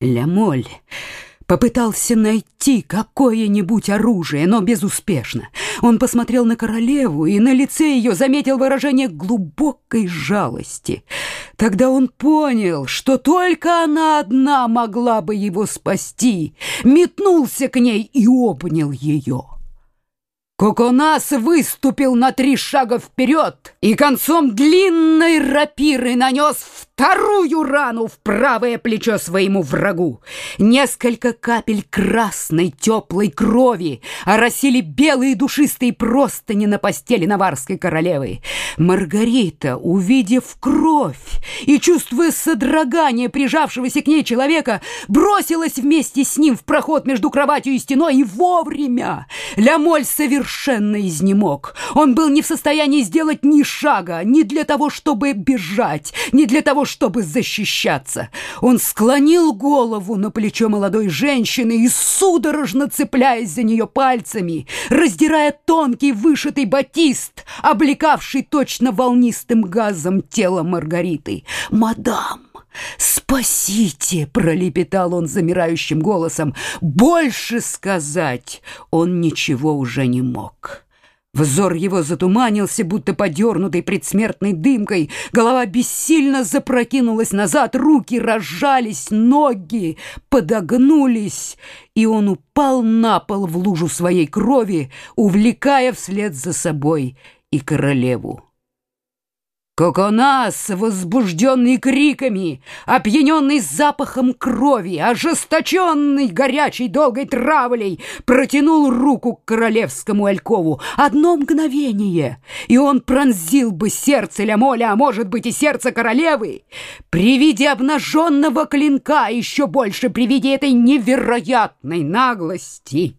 Лямоль попытался найти какое-нибудь оружие, но безуспешно. Он посмотрел на королеву и на лице ее заметил выражение глубокой жалости. Тогда он понял, что только она одна могла бы его спасти, метнулся к ней и обнял ее. Коконас выступил на три шага вперед и концом длинной рапиры нанес вторую рану в правое плечо своему врагу. Несколько капель красной теплой крови оросили белые душистые простыни на постели наварской королевы. Маргарита, увидев кровь и чувствуя содрогание прижавшегося к ней человека, бросилась вместе с ним в проход между кроватью и стеной и вовремя. Лямоль совершенно изнемог. Он был не в состоянии сделать ни шага, ни для того, чтобы бежать, ни для того, чтобы защищаться. Он склонил голову на плечо молодой женщины и, судорожно цепляясь за нее пальцами, раздирая тонкий вышитый батист, облекавший точно волнистым газом тело Маргариты. «Мадам!» «Спасите!» — пролепетал он замирающим голосом. «Больше сказать он ничего уже не мог». Взор его затуманился, будто подернутый предсмертной дымкой. Голова бессильно запрокинулась назад, руки разжались, ноги подогнулись, и он упал на пол в лужу своей крови, увлекая вслед за собой и королеву. Коконас, возбужденный криками, опьяненный запахом крови, ожесточенный горячей долгой травлей, протянул руку к королевскому алькову. Одно мгновение, и он пронзил бы сердце Лямоля, а может быть и сердце королевы. При виде обнаженного клинка, еще больше при виде этой невероятной наглости.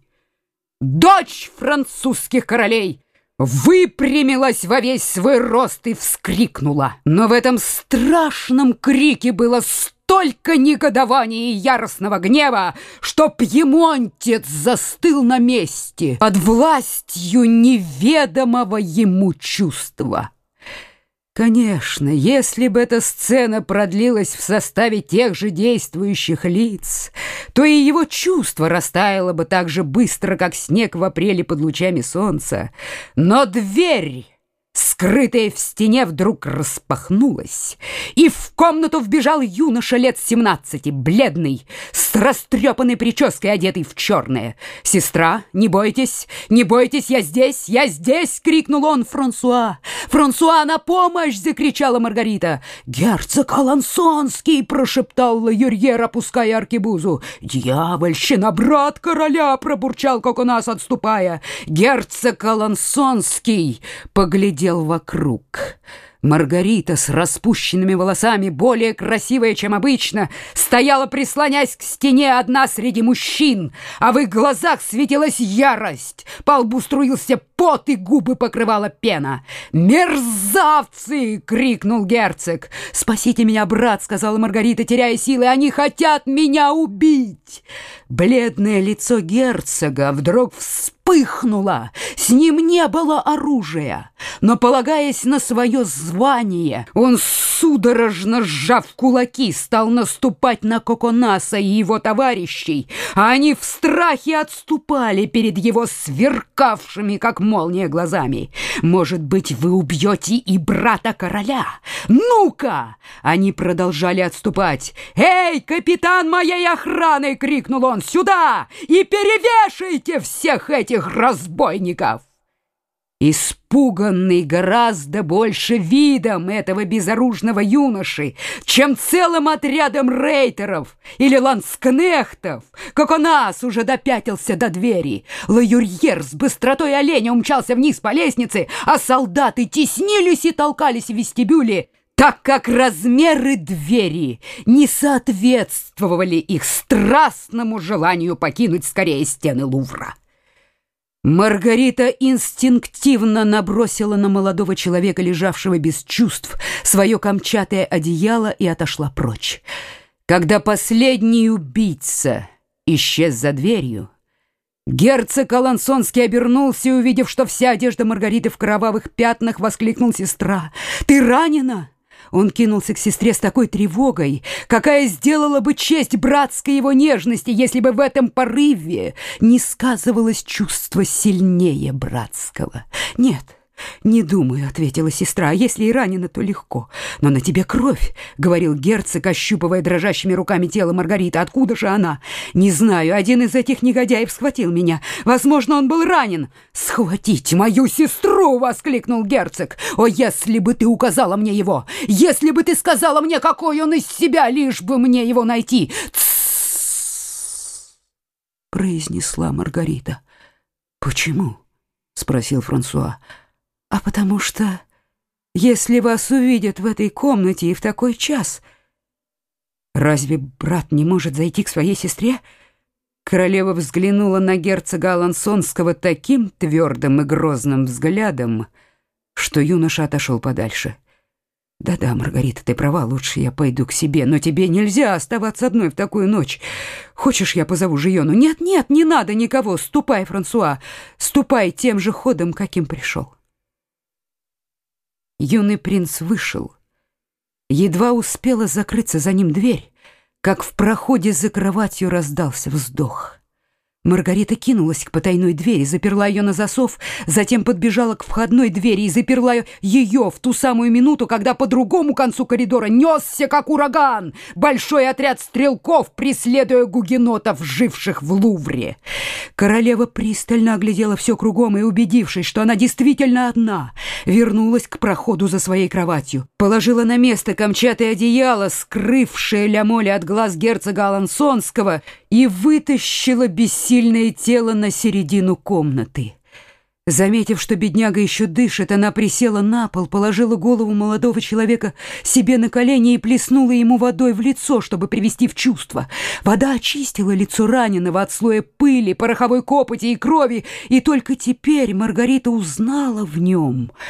Дочь французских королей! Выпрямилась во весь свой рост и вскрикнула. Но в этом страшном крике было столько негодования и яростного гнева, что пьемонтец застыл на месте под властью неведомого ему чувства. Конечно, если бы эта сцена продлилась в составе тех же действующих лиц, то и его чувство растаяло бы так же быстро, как снег в апреле под лучами солнца. Но дверь скрытая в стене, вдруг распахнулась, и в комнату вбежал юноша лет семнадцати, бледный, с растрепанной прической, одетый в черное. «Сестра, не бойтесь, не бойтесь, я здесь, я здесь!» — крикнул он Франсуа. «Франсуа, на помощь!» — закричала Маргарита. «Герцог Алансонский!» — прошептал Юрьер, опуская аркебузу. «Дьявольщина, брат короля!» — пробурчал Коконас, отступая. «Герцог Алансонский!» — поглядел глядел вокруг. Маргарита с распущенными волосами, более красивая, чем обычно, стояла, прислонясь к стене одна среди мужчин, а в их глазах светилась ярость. По лбу струился пот, и губы покрывала пена. «Мерзавцы!» — крикнул герцог. «Спасите меня, брат!» — сказала Маргарита, теряя силы. «Они хотят меня убить!» Бледное лицо герцога вдруг вспыхнуло. С ним не было оружия, но, полагаясь на свое звание, он, судорожно сжав кулаки, стал наступать на Коконаса и его товарищей, а они в страхе отступали перед его сверкавшими, как молния, глазами. «Может быть, вы убьете и брата короля? Ну-ка!» Они продолжали отступать. «Эй, капитан моей охраны!» — крикнул он. «Сюда! И перевешайте всех этих разбойников!» Испуганный гораздо больше видом этого безоружного юноши, чем целым отрядом рейтеров или ланскнехтов, как у нас уже допятился до двери. Лаюрьер с быстротой оленя умчался вниз по лестнице, а солдаты теснились и толкались в вестибюле, так как размеры двери не соответствовали их страстному желанию покинуть скорее стены Лувра. Маргарита инстинктивно набросила на молодого человека, лежавшего без чувств, свое камчатое одеяло и отошла прочь. Когда последний убийца исчез за дверью, герцог Алансонский обернулся и, увидев, что вся одежда Маргариты в кровавых пятнах, воскликнул сестра. «Ты ранена? Он кинулся к сестре с такой тревогой, какая сделала бы честь братской его нежности, если бы в этом порыве не сказывалось чувство сильнее братского. Нет, — «Не думаю», — ответила сестра, — «а если и ранена, то легко. Но на тебе кровь», — говорил герцог, ощупывая дрожащими руками тело Маргариты. «Откуда же она?» «Не знаю, один из этих негодяев схватил меня. Возможно, он был ранен». «Схватить мою сестру!» — воскликнул герцог. «О, если бы ты указала мне его! Если бы ты сказала мне, какой он из себя, лишь бы мне его найти!» произнесла Маргарита. «Почему?» — спросил Франсуа а потому что, если вас увидят в этой комнате и в такой час, разве брат не может зайти к своей сестре?» Королева взглянула на герцога Алансонского таким твердым и грозным взглядом, что юноша отошел подальше. «Да-да, Маргарита, ты права, лучше я пойду к себе, но тебе нельзя оставаться одной в такую ночь. Хочешь, я позову Жиону?» «Нет-нет, не надо никого, ступай, Франсуа, ступай тем же ходом, каким пришел». Юный принц вышел. Едва успела закрыться за ним дверь, как в проходе за кроватью раздался вздох. Маргарита кинулась к потайной двери, заперла ее на засов, затем подбежала к входной двери и заперла ее в ту самую минуту, когда по другому концу коридора несся, как ураган, большой отряд стрелков, преследуя гугенотов, живших в Лувре. Королева пристально оглядела все кругом и, убедившись, что она действительно одна, вернулась к проходу за своей кроватью, положила на место камчатое одеяло, скрывшее Лямоле от глаз герцога Алансонского, и вытащила бессильное тело на середину комнаты. Заметив, что бедняга еще дышит, она присела на пол, положила голову молодого человека себе на колени и плеснула ему водой в лицо, чтобы привести в чувство. Вода очистила лицо раненого от слоя пыли, пороховой копоти и крови, и только теперь Маргарита узнала в нем —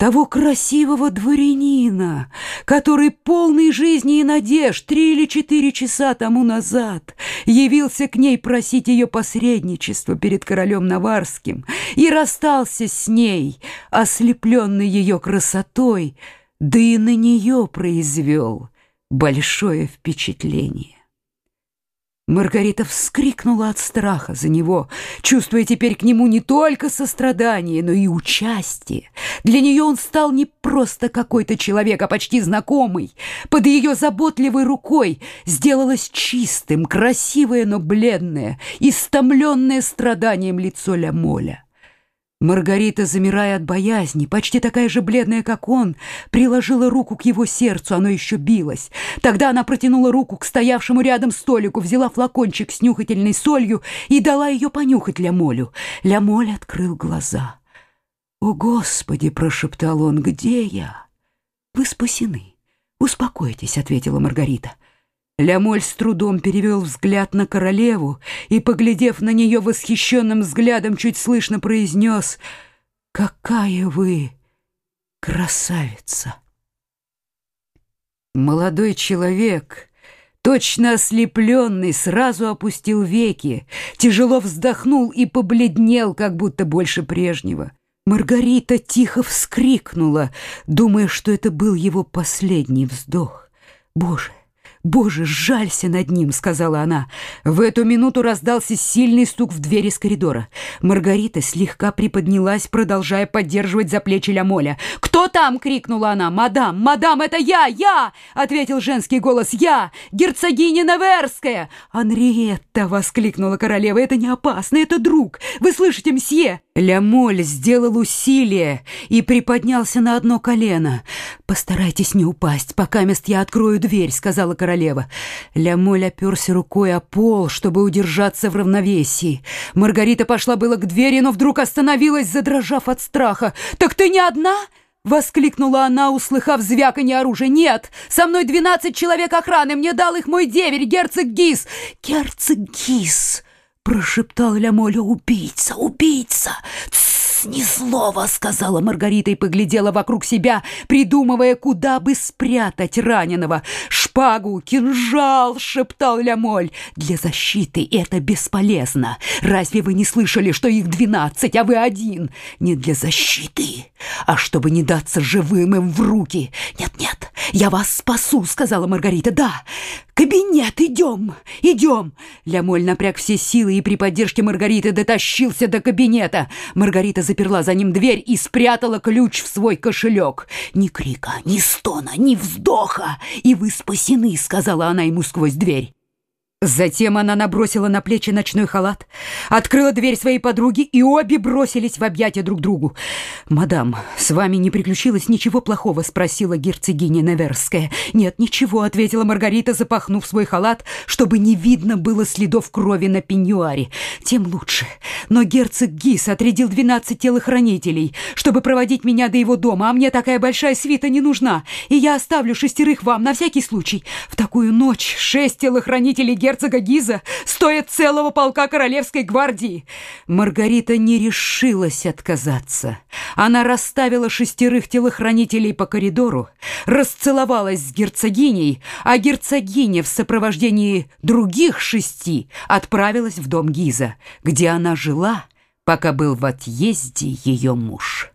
того красивого дворянина, который полный жизни и надежд три или четыре часа тому назад явился к ней просить ее посредничества перед королем Наварским и расстался с ней, ослепленный ее красотой, да и на нее произвел большое впечатление. Маргарита вскрикнула от страха за него, чувствуя теперь к нему не только сострадание, но и участие. Для нее он стал не просто какой-то человек, а почти знакомый. Под ее заботливой рукой сделалось чистым, красивое, но бледное, истомленное страданием лицо Ля-Моля. Маргарита, замирая от боязни, почти такая же бледная, как он, приложила руку к его сердцу, оно еще билось. Тогда она протянула руку к стоявшему рядом столику, взяла флакончик с нюхательной солью и дала ее понюхать Лямолю. Лямоль открыл глаза. «О, Господи!» — прошептал он. «Где я?» «Вы спасены. Успокойтесь», — ответила Маргарита. Лямоль с трудом перевел взгляд на королеву и, поглядев на нее восхищенным взглядом, чуть слышно произнес «Какая вы красавица!» Молодой человек, точно ослепленный, сразу опустил веки, тяжело вздохнул и побледнел, как будто больше прежнего. Маргарита тихо вскрикнула, думая, что это был его последний вздох. «Боже, «Боже, жалься над ним!» — сказала она. В эту минуту раздался сильный стук в двери из коридора. Маргарита слегка приподнялась, продолжая поддерживать за плечи Лямоля. «Кто там?» — крикнула она. «Мадам! Мадам, это я! Я!» — ответил женский голос. «Я! Герцогиня Наверская!» «Анриетта!» — воскликнула королева. «Это не опасно, это друг! Вы слышите, мсье?» Лямоль сделал усилие и приподнялся на одно колено. «Постарайтесь не упасть, пока мест я открою дверь», — сказала королева. Лямоль оперся рукой о пол, чтобы удержаться в равновесии. Маргарита пошла было к двери, но вдруг остановилась, задрожав от страха. «Так ты не одна?» — воскликнула она, услыхав звяканье оружия. «Нет, со мной двенадцать человек охраны, мне дал их мой деверь, герцог Гис!» «Герцог Гис!» — прошептал Лямоля. «Убийца, убийца!» «Тссс!» «Вас ни слова!» — сказала Маргарита и поглядела вокруг себя, придумывая, куда бы спрятать раненого. «Шпагу, кинжал!» — шептал Лямоль. «Для защиты это бесполезно. Разве вы не слышали, что их двенадцать, а вы один? Не для защиты, а чтобы не даться живым им в руки. Нет-нет, я вас спасу!» — сказала Маргарита. «Да, кабинет, идем, идем!» Лямоль напряг все силы и при поддержке Маргариты дотащился до кабинета. Маргарита заперла за ним дверь и спрятала ключ в свой кошелек. «Ни крика, ни стона, ни вздоха, и вы спасены», — сказала она ему сквозь дверь. Затем она набросила на плечи ночной халат, открыла дверь своей подруги, и обе бросились в объятия друг другу. «Мадам, с вами не приключилось ничего плохого?» — спросила герцогиня Неверская. «Нет, ничего», — ответила Маргарита, запахнув свой халат, чтобы не видно было следов крови на пеньюаре. «Тем лучше. Но герцог Гис отрядил двенадцать телохранителей, чтобы проводить меня до его дома, а мне такая большая свита не нужна, и я оставлю шестерых вам на всякий случай. В такую ночь шесть телохранителей герцога герцога Гиза стоит целого полка королевской гвардии. Маргарита не решилась отказаться. Она расставила шестерых телохранителей по коридору, расцеловалась с герцогиней, а герцогиня в сопровождении других шести отправилась в дом Гиза, где она жила, пока был в отъезде ее муж.